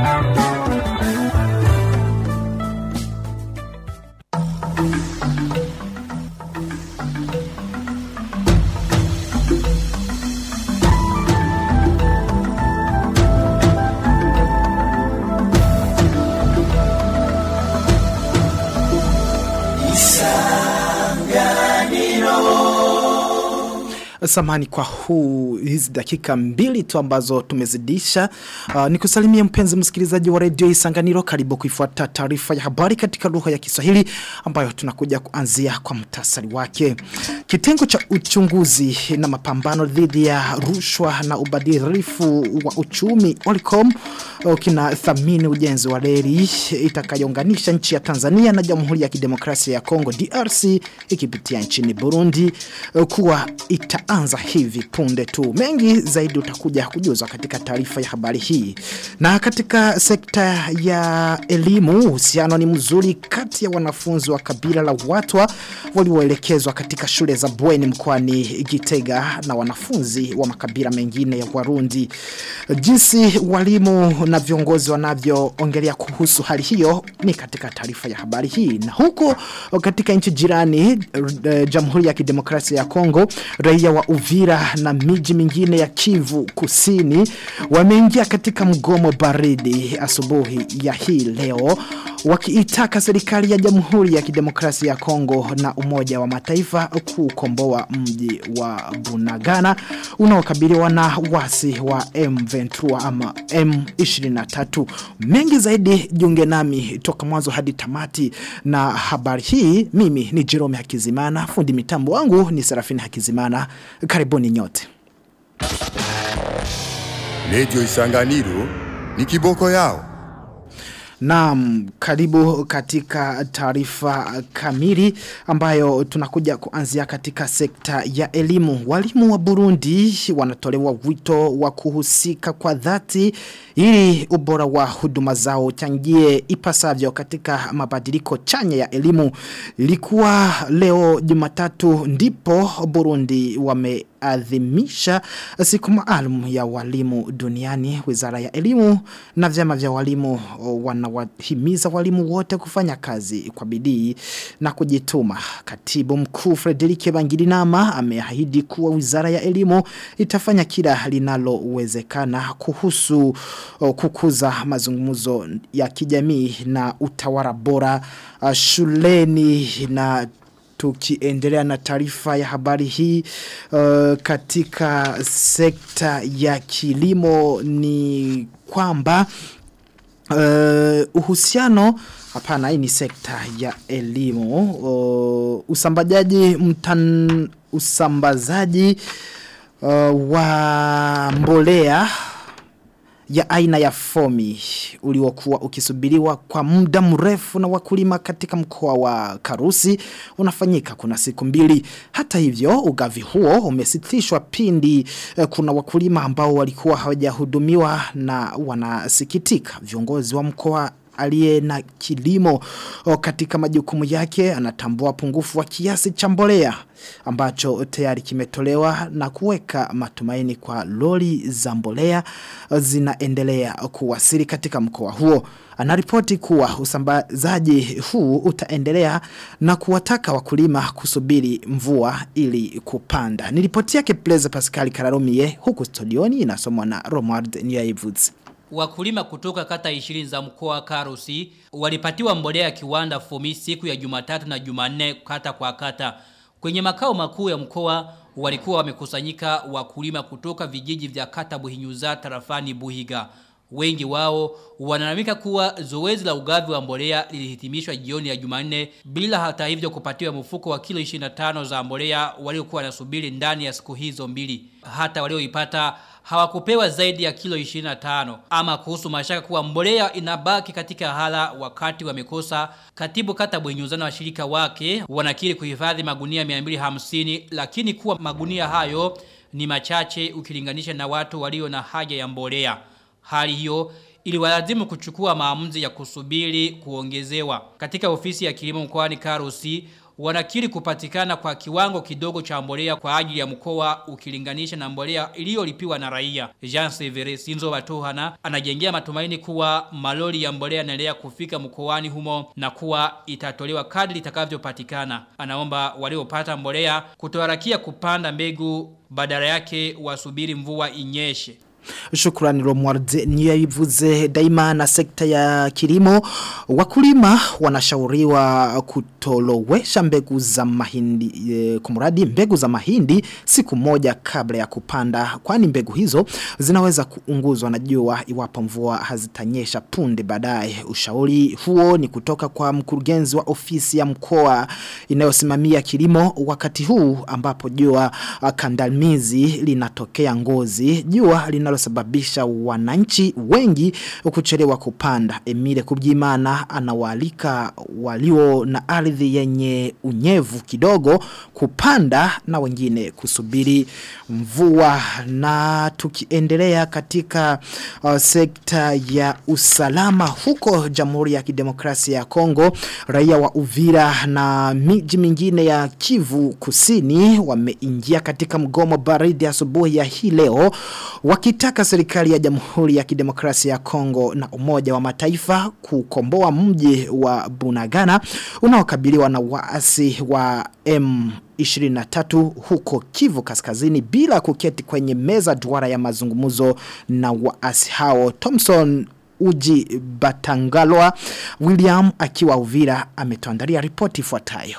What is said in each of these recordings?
Thank you. Samani kwa huu hizi dakika mbili tu ambazo tumezidisha. Uh, ni kusalimia mpenzi msikilizaji wa redio Isanganiro karibu kuifuata taarifa ya habari katika lugha ya Kiswahili ambayo tunakuja kuanzia kwa mtasari wake. Kitengo cha uchunguzi na mapambano dhidi ya rushwa na ubadirifu wa uchumi Olicom uh, kinathamini ujenzi wa reli itakayounganisha nchi ya Tanzania na Jamhuri ya Kidemokrasia ya Kongo DRC ikipitia nchini Burundi. Uh, kuwa itaanza hivi punde tu. Mengi zaidi utakuja kujuzwa katika taarifa ya habari hii. Na katika sekta ya elimu, uhusiano ni mzuri kati ya wanafunzi wa kabila la Watwa walioelekezwa katika shule za bweni mkoani Gitega na wanafunzi wa makabila mengine ya Warundi. Jinsi walimu na viongozi wanavyoongelea kuhusu hali hiyo ni katika taarifa ya habari hii. Na huko katika nchi jirani uh, Jamhuri ya Kidemokrasia ya Kongo raia wa Uvira na miji mingine ya Kivu kusini wameingia katika mgomo baridi asubuhi ya hii leo wakiitaka serikali ya Jamhuri ya Kidemokrasia ya Kongo na Umoja wa Mataifa kukomboa mji wa Bunagana unaokabiliwa na wasi wa M23 ama M23. Mengi zaidi junge nami toka mwanzo hadi tamati. Na habari hii mimi ni Jerome Hakizimana fundi mitambo wangu ni Serafini Hakizimana. Karibuni nyote. Radio Isanganiro ni kiboko yao. Naam, karibu katika taarifa kamili ambayo tunakuja kuanzia katika sekta ya elimu. Walimu wa Burundi wanatolewa wito wa kuhusika kwa dhati ili ubora wa huduma zao changie ipasavyo katika mabadiliko chanya ya elimu. likuwa leo Jumatatu ndipo Burundi wame adhimisha siku maalum ya walimu duniani. Wizara ya elimu na vyama vya walimu wanawahimiza walimu wote kufanya kazi kwa bidii na kujituma. Katibu mkuu Frederike Bangirinama ameahidi kuwa wizara ya elimu itafanya kila linalowezekana kuhusu kukuza mazungumzo ya kijamii na utawala bora shuleni na tukiendelea na taarifa ya habari hii uh, katika sekta ya kilimo ni kwamba uh, uhusiano hapana hii ni sekta ya elimu. Uh, usambazaji mtan usambazaji uh, wa mbolea ya aina ya fomi uliokuwa ukisubiriwa kwa muda mrefu na wakulima katika mkoa wa Karusi unafanyika kuna siku mbili. Hata hivyo ugavi huo umesitishwa pindi eh, kuna wakulima ambao walikuwa hawajahudumiwa na wanasikitika. Viongozi wa mkoa aliye na kilimo o, katika majukumu yake anatambua pungufu wa kiasi cha mbolea ambacho tayari kimetolewa na kuweka matumaini kwa lori za mbolea zinaendelea kuwasili katika mkoa huo. Anaripoti kuwa usambazaji huu utaendelea na kuwataka wakulima kusubiri mvua ili kupanda. Nilipotia Kepleza Pascal Kararomie huku studioni inasomwa na Romard Nyaivuzi. Wakulima kutoka kata 20 za mkoa wa Karusi walipatiwa mbolea ya kiwanda Fomi siku ya Jumatatu na Jumanne kata kwa kata. Kwenye makao makuu ya mkoa walikuwa wamekusanyika wakulima kutoka vijiji vya kata Buhinyuza tarafani Buhiga. Wengi wao wanalamika kuwa zoezi la ugavi wa mbolea lilihitimishwa jioni ya Jumanne bila hata hivyo kupatiwa mfuko wa kilo 25 za mbolea waliokuwa wanasubiri ndani ya siku hizo mbili. Hata walioipata hawakupewa zaidi ya kilo 25 ama kuhusu mashaka kuwa mbolea inabaki katika hala wakati wamekosa katibu kata bwenyuzana wa shirika wake wanakiri kuhifadhi magunia 250 lakini kuwa magunia hayo ni machache ukilinganisha na watu walio na haja ya mbolea hali hiyo iliwalazimu kuchukua maamuzi ya kusubiri kuongezewa katika ofisi ya kilimo mkoani Karusi wanakiri kupatikana kwa kiwango kidogo cha mbolea kwa ajili ya mkoa ukilinganisha na mbolea iliyolipiwa na raia. Jean Severe Sinzo Batuhana anajengea matumaini kuwa malori ya mbolea yanaendelea kufika mkoani humo na kuwa itatolewa kadri itakavyopatikana. Anaomba waliopata mbolea kutoharakia kupanda mbegu badala yake wasubiri mvua inyeshe. Shukrani niyo yabivuze daima na sekta ya kilimo. Wakulima wanashauriwa kutolowesha mbegu za mahindi e, kumuradi mbegu za mahindi siku moja kabla ya kupanda kwani mbegu hizo zinaweza kuunguzwa na jua iwapo mvua hazitanyesha punde baadaye. Ushauri huo ni kutoka kwa mkurugenzi wa ofisi ya mkoa inayosimamia kilimo wakati huu ambapo jua kandamizi linatokea ngozi. Jua linalo linalosababisha wananchi wengi kuchelewa kupanda. Emile Kubyimana anawaalika walio na ardhi yenye unyevu kidogo kupanda na wengine kusubiri mvua na tukiendelea katika uh, sekta ya usalama huko Jamhuri ya Kidemokrasia ya Kongo raia wa Uvira na miji mingine ya Kivu Kusini wameingia katika mgomo baridi asubuhi ya hii leo wakitaka serikali ya Jamhuri ya Kidemokrasia ya Kongo na Umoja wa Mataifa kukomboa mji wa Bunagana unaokabiliwa na waasi wa M 23 huko Kivu Kaskazini bila kuketi kwenye meza duara ya mazungumzo na waasi hao Thompson Uji Batangalwa William akiwa Uvira ametuandalia ripoti ifuatayo.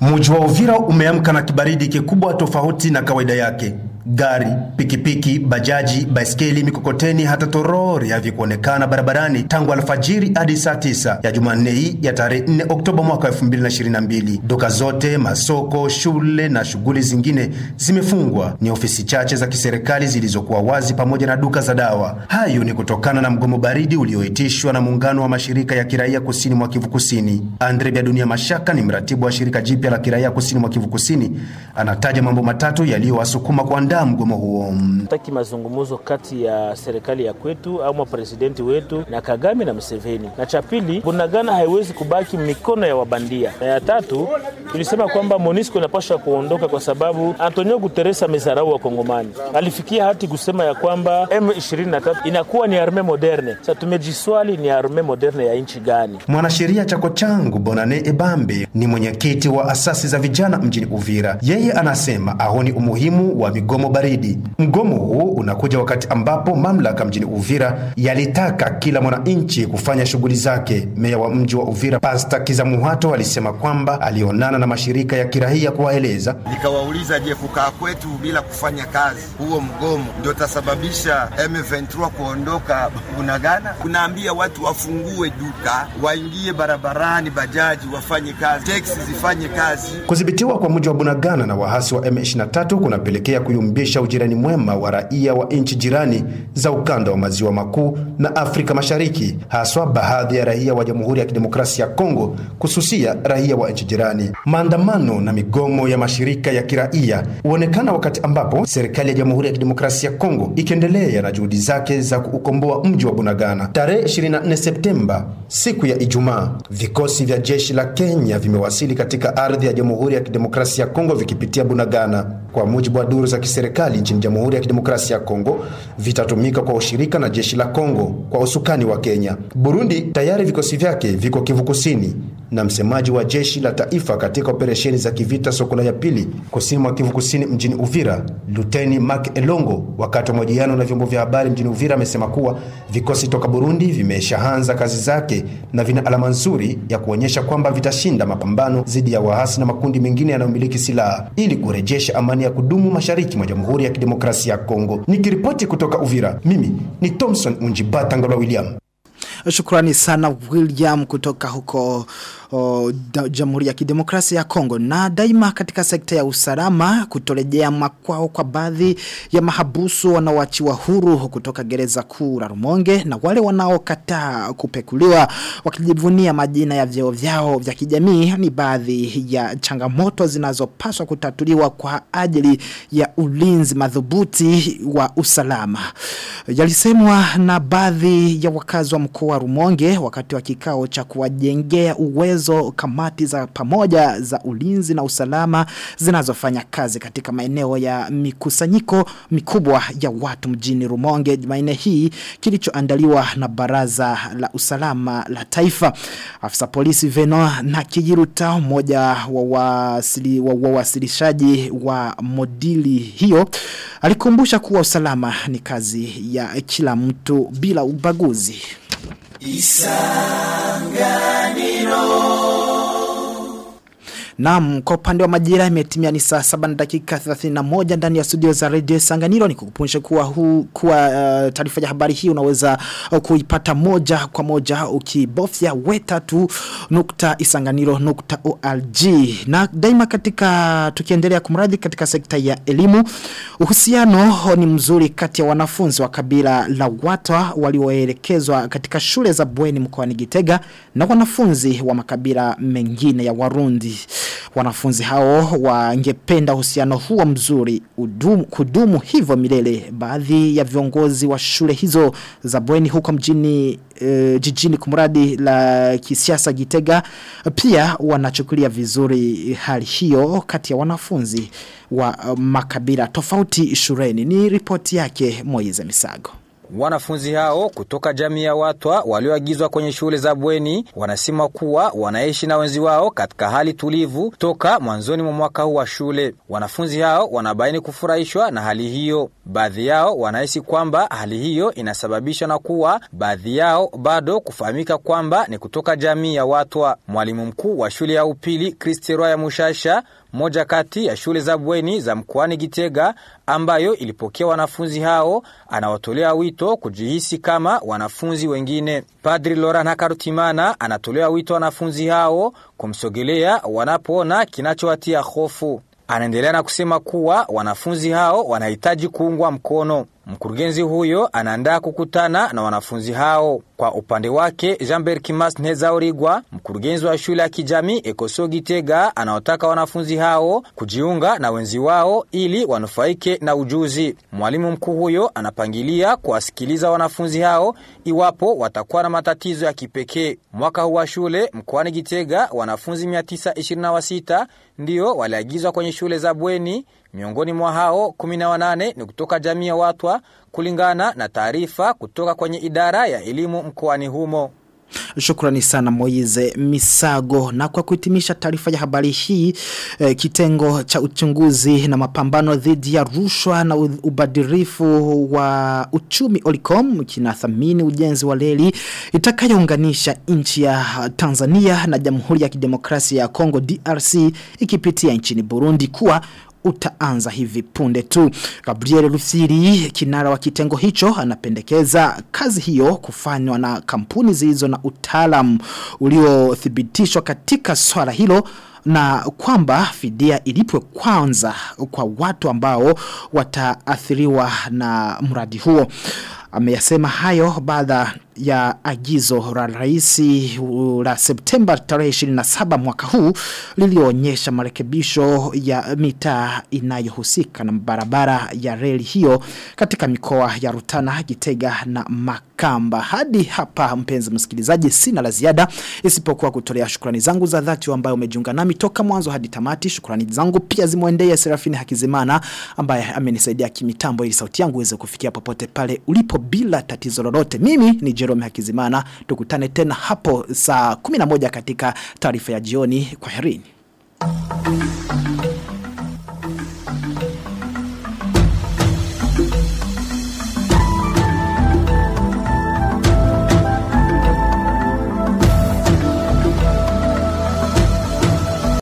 Mji wa Uvira umeamka na kibaridi kikubwa tofauti na kawaida yake. Gari, pikipiki, bajaji, baiskeli, mikokoteni hata torori havikuonekana barabarani tangu alfajiri hadi saa tisa ya Jumanne hii ya tarehe 4 Oktoba mwaka 2022. Duka zote, masoko, shule na shughuli zingine zimefungwa. Ni ofisi chache za kiserikali zilizokuwa wazi pamoja na duka za dawa. Hayo ni kutokana na mgomo baridi ulioitishwa na muungano wa mashirika ya kiraia kusini mwa Kivu Kusini. Andre Byadunia Mashaka ni mratibu wa shirika jipya la kiraia kusini mwa Kivu Kusini, anataja mambo matatu yaliyowasukuma kuandaa mgomo huo. Taki mazungumzo kati ya serikali ya kwetu au mapresidenti wetu na Kagame na mseveni na cha pili, Bunagana haiwezi kubaki mikono ya wabandia, na ya tatu tulisema kwamba MONUSCO inapaswa kuondoka kwa sababu Antonio Guterres amezarau wa Kongomani. Alifikia hati kusema ya kwamba M23 inakuwa ni arme moderne. Sasa tumejiswali ni arme moderne ya nchi gani? Mwanasheria chako changu Bonane Ebambe ni mwenyekiti wa asasi za vijana mjini Uvira. Yeye anasema aoni umuhimu wa migomo baridi. Mgomo huu unakuja wakati ambapo mamlaka mjini Uvira yalitaka kila mwananchi kufanya shughuli zake. Meya wa mji wa Uvira Pasta Kizamuhato alisema kwamba alionana na mashirika ya kirahia kuwaeleza. Nikawauliza, je, kukaa kwetu bila kufanya kazi, huo mgomo ndio utasababisha M23 kuondoka Bunagana? Kunaambia watu wafungue duka, waingie barabarani, bajaji wafanye kazi, teksi zifanye kazi. Kudhibitiwa kwa mji wa Bunagana na wahasi wa M23 kunapelekea kuyumbisha ujirani mwema wa raia wa nchi jirani za ukanda wa maziwa makuu na Afrika Mashariki, haswa baadhi ya raia wa Jamhuri ya Kidemokrasia ya Kongo kususia raia wa nchi jirani. Maandamano na migomo ya mashirika ya kiraia huonekana wakati ambapo serikali ya Jamhuri ya Kidemokrasia ya Kongo ikiendelea na juhudi zake za kuukomboa mji wa Bunagana. Tarehe 24 Septemba, siku ya Ijumaa, vikosi vya jeshi la Kenya vimewasili katika ardhi ya Jamhuri ya Kidemokrasia ya Kongo vikipitia Bunagana. Kwa mujibu wa duru za kiserikali nchini Jamhuri ya Kidemokrasia ya Kongo, vitatumika kwa ushirika na jeshi la Kongo kwa usukani wa Kenya. Burundi tayari vikosi vyake viko Kivu Kusini na msemaji wa jeshi la taifa katika operesheni za kivita Sokola ya pili kusini mwa Kivu Kusini mjini Uvira, Luteni Mark Elongo, wakati wa mahojiano na vyombo vya habari mjini Uvira, amesema kuwa vikosi toka Burundi vimeshaanza kazi zake na vina alama nzuri ya kuonyesha kwamba vitashinda mapambano dhidi ya waasi na makundi mengine yanayomiliki silaha ili kurejesha amani ya kudumu mashariki mwa Jamhuri ya Kidemokrasia ya Kongo. Nikiripoti kutoka Uvira, mimi ni Thompson Unjibata Ngolwa William. Shukrani sana William kutoka huko Jamhuri ya Kidemokrasia ya Kongo na daima katika sekta ya usalama kutorejea makwao kwa baadhi ya mahabusu wanaoachiwa huru kutoka gereza kuu la Rumonge na wale wanaokataa kupekuliwa wakijivunia majina ya vyeo vyao vya kijamii ni baadhi ya changamoto zinazopaswa kutatuliwa kwa ajili ya ulinzi madhubuti wa usalama. Yalisemwa na baadhi ya wakazi wa mkoa wa Rumonge wakati wa kikao cha kuwajengea uwezo kamati za pamoja za ulinzi na usalama zinazofanya kazi katika maeneo ya mikusanyiko mikubwa ya watu mjini Rumonge. Jumanne hii kilichoandaliwa na baraza la usalama la taifa. Afisa polisi Veno na Kijiruta mmoja wa wasili, wa, wawasilishaji wa modili hiyo alikumbusha kuwa usalama ni kazi ya kila mtu bila ubaguzi. Camino. Naam, kwa upande wa majira imetimia ni saa 7 na dakika 31 ndani ya studio za Radio Sanganiro nikukumbusha kuwa huu kuwa uh, taarifa ya habari hii unaweza uh, kuipata moja kwa moja ukibofya nukta isanganiro ORG. Na daima katika tukiendelea kumradhi katika sekta ya elimu uhusiano ni mzuri kati ya wanafunzi wa kabila la Watwa walioelekezwa katika shule za bweni mkoani Gitega na wanafunzi wa makabila mengine ya Warundi Wanafunzi hao wangependa uhusiano huo mzuri udumu, kudumu hivyo milele. Baadhi ya viongozi wa shule hizo za bweni huko mjini e, jijini kumradi la kisiasa Gitega pia wanachukulia vizuri hali hiyo kati ya wanafunzi wa uh, makabila tofauti shuleni. Ni ripoti yake Moize Misago. Wanafunzi hao kutoka jamii ya watwa walioagizwa kwenye shule za bweni wanasema kuwa wanaishi na wenzi wao katika hali tulivu toka mwanzoni mwa mwaka huu wa shule. Wanafunzi hao wanabaini kufurahishwa na hali hiyo. Baadhi yao wanahisi kwamba hali hiyo inasababishwa na kuwa baadhi yao bado kufahamika kwamba ni kutoka jamii ya watwa. Mwalimu mkuu wa shule ya upili Kristi Roya Mushasha moja kati ya shule za bweni za mkoani Gitega ambayo ilipokea wanafunzi hao anawatolea wito kujihisi kama wanafunzi wengine. Padri Laurent Hakarutimana anatolea wito wanafunzi hao kumsogelea wanapoona kinachowatia hofu. Anaendelea na kusema kuwa wanafunzi hao wanahitaji kuungwa mkono. Mkurugenzi huyo anaandaa kukutana na wanafunzi hao. Kwa upande wake, Jean-Pierre Kimas Nezaurigwa, mkurugenzi wa shule ya kijamii Ekoso Gitega, anaotaka wanafunzi hao kujiunga na wenzi wao ili wanufaike na ujuzi. Mwalimu mkuu huyo anapangilia kuwasikiliza wanafunzi hao iwapo watakuwa na matatizo ya kipekee. Mwaka huu wa shule mkoani Gitega, wanafunzi 926 ndio waliagizwa kwenye shule za bweni Miongoni mwa hao 18 ni kutoka jamii ya Watwa kulingana na taarifa kutoka kwenye idara ya elimu mkoani humo. Shukrani sana Moize Misago na kwa kuhitimisha taarifa ya habari hii eh, kitengo cha uchunguzi na mapambano dhidi ya rushwa na ubadirifu wa uchumi Olicom kinathamini ujenzi wa leli itakayounganisha nchi ya Tanzania na Jamhuri ya Kidemokrasia ya Kongo DRC ikipitia nchini Burundi kuwa utaanza hivi punde tu. Gabriel Lusiri, kinara wa kitengo hicho, anapendekeza kazi hiyo kufanywa na kampuni zilizo na utaalamu uliothibitishwa katika swala hilo na kwamba fidia ilipwe kwanza kwa watu ambao wataathiriwa na mradi huo. Ameyasema hayo baada ya agizo la rais la Septemba tarehe 27 mwaka huu lilionyesha marekebisho ya mitaa inayohusika na barabara ya reli hiyo katika mikoa ya Rutana, Gitega na Makamba. Hadi hapa mpenzi msikilizaji sina la ziada isipokuwa kutolea shukrani zangu za dhati ambayo umejiunga nami toka mwanzo hadi tamati. Shukrani zangu pia zimwendee Serafini Hakizimana ambaye amenisaidia kimitambo ili sauti yangu iweze kufikia popote pale ulipo bila tatizo lolote. Mimi ni Jerome Hakizimana. Tukutane tena hapo saa 11 katika taarifa ya jioni. Kwa herini.